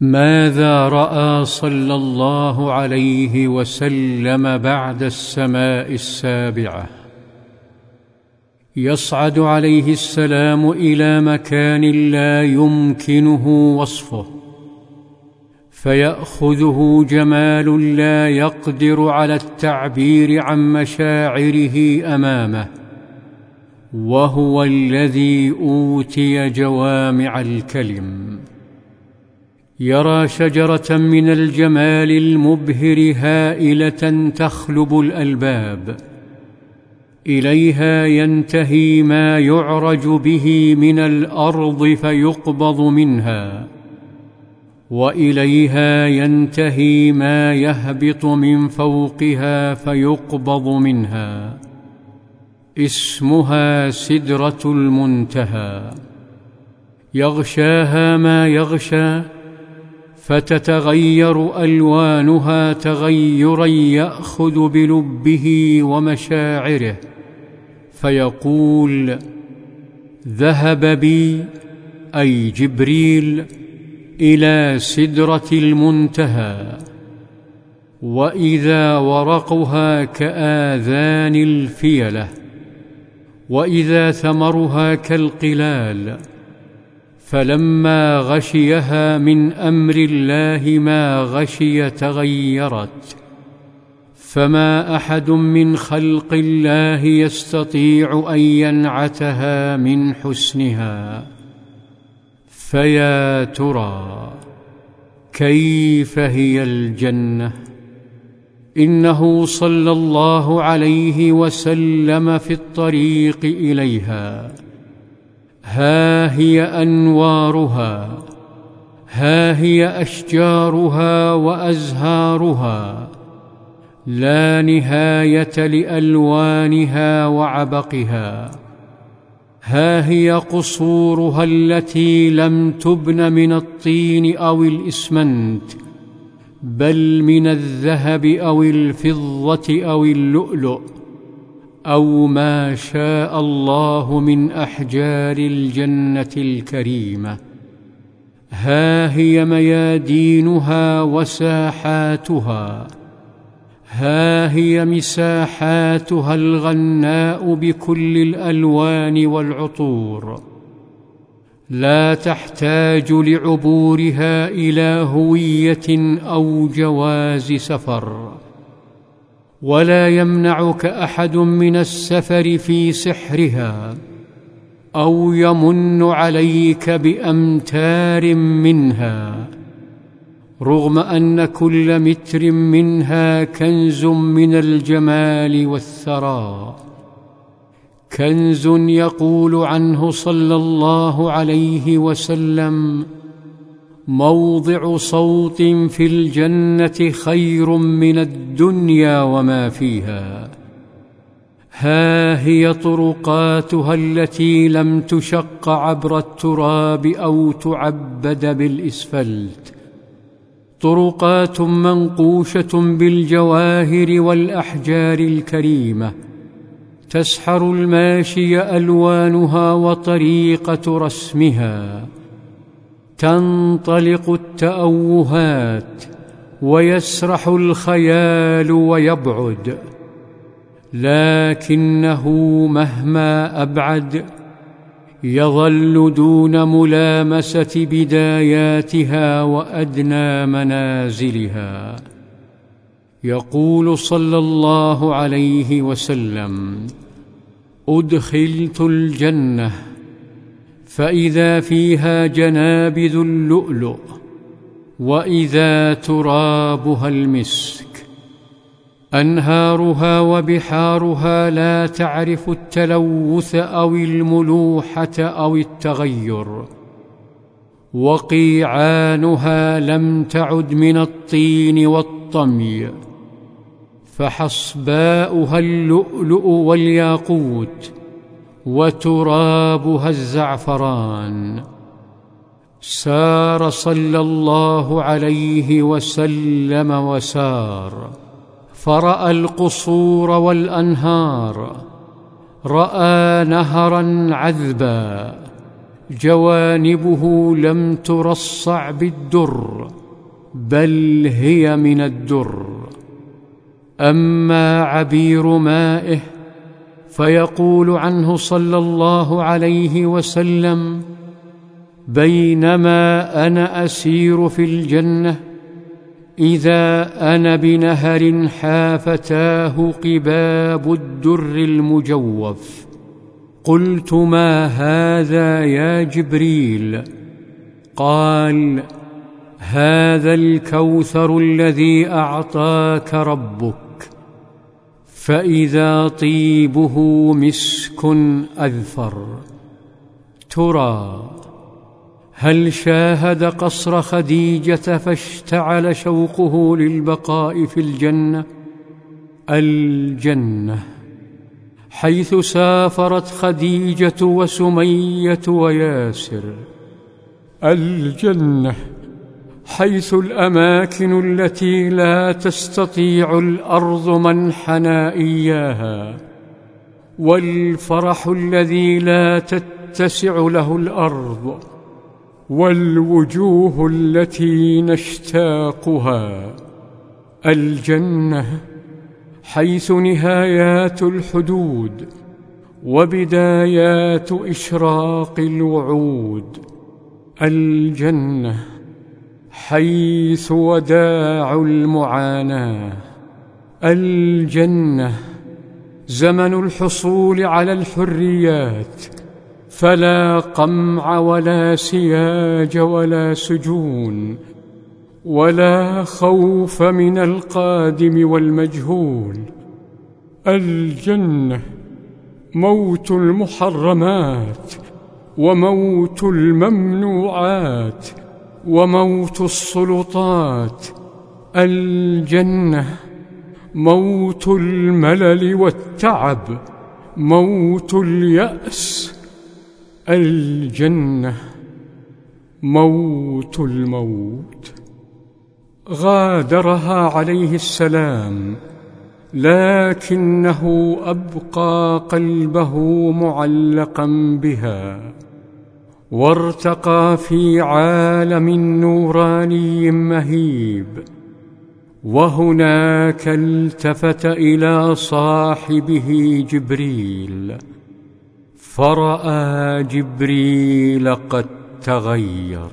ماذا رأى صلى الله عليه وسلم بعد السماء السابعة؟ يصعد عليه السلام إلى مكان لا يمكنه وصفه فيأخذه جمال لا يقدر على التعبير عن مشاعره أمامه وهو الذي أوتي جوامع الكلم. يرى شجرة من الجمال المبهر هائلة تخلب الألباب. إليها ينتهي ما يعرج به من الأرض فيقبض منها. وإليها ينتهي ما يهبط من فوقها فيقبض منها. اسمها سدرة المنتهى. يغشاها ما يغشى فتتغير ألوانها تغيرا يأخذ بلبه ومشاعره فيقول ذهب بي أي جبريل إلى سدرة المنتهى وإذا ورقها كآذان الفيلة وإذا ثمرها كالقلال فلما غشيها من أمر الله ما غشي تغيرت. فما أحد من خلق الله يستطيع أن ينعتها من حسنها. فيا ترى كيف هي الجنة؟ إنه صلى الله عليه وسلم في الطريق إليها. ها هي أنوارها ها هي أشجارها وأزهارها لا نهاية لألوانها وعبقها. ها هي قصورها التي لم تبن من الطين أو الإسمنت بل من الذهب أو الفضة أو اللؤلؤ. أو ما شاء الله من أحجار الجنة الكريمة. ها هي ميادينها وساحاتها. ها هي مساحاتها الغناء بكل الألوان والعطور. لا تحتاج لعبورها إلى هوية أو جواز سفر. ولا يمنعك أحد من السفر في سحرها أو يمن عليك بأمتار منها رغم أن كل متر منها كنز من الجمال والثراء كنز يقول عنه صلى الله عليه وسلم موضع صوت في الجنة خير من الدنيا وما فيها. ها هي طرقاتها التي لم تشق عبر التراب أو تعبد بالإسفلت. طرقات منقوشة بالجواهر والأحجار الكريمة. تسحر الماشي ألوانها وطريقة رسمها. تنطلق التأوهات ويسرح الخيال ويبعد لكنه مهما أبعد يظل دون ملامسة بداياتها وأدنى منازلها. يقول صلى الله عليه وسلم أدخلت الجنة فإذا فيها جنابذ اللؤلؤ وإذا ترابها المسك أنهارها وبحارها لا تعرف التلوث أو الملوحة أو التغير وقيعانها لم تعد من الطين والطمي فحصباؤها اللؤلؤ والياقوت وترابها الزعفران. سار صلى الله عليه وسلم وسار. فرأى القصور والأنهار. رأى نهرا عذبا. جوانبه لم ترصع بالدر بل هي من الدر. أما عبير مائه فيقول عنه صلى الله عليه وسلم بينما أنا أسير في الجنة إذا أنا بنهر حافتاه قباب الدر المجوف. قلت ما هذا يا جبريل؟ قال هذا الكوثر الذي أعطاك ربك. فإذا طيبه مسك أذفر. ترى هل شاهد قصر خديجة فاشتعل شوقه للبقاء في الجنة؟ الجنة حيث سافرت خديجة وسمية وياسر. الجنة. حيث الأماكن التي لا تستطيع الأرض منحنا إياها والفرح الذي لا تتسع له الأرض والوجوه التي نشتاقها الجنة حيث نهايات الحدود وبدايات إشراق الوعود الجنة حيث وداع المعاناة. الجنة زمن الحصول على الحريات فلا قمع ولا سياج ولا سجون ولا خوف من القادم والمجهول. الجنة موت المحرمات وموت الممنوعات. وموت السلطات الجنة موت الملل والتعب موت اليأس الجنة موت الموت. غادرها عليه السلام لكنه أبقى قلبه معلقا بها. وارتقى في عالم نوراني مهيب وهناك التفت إلى صاحبه جبريل فرأى جبريل قد تغير.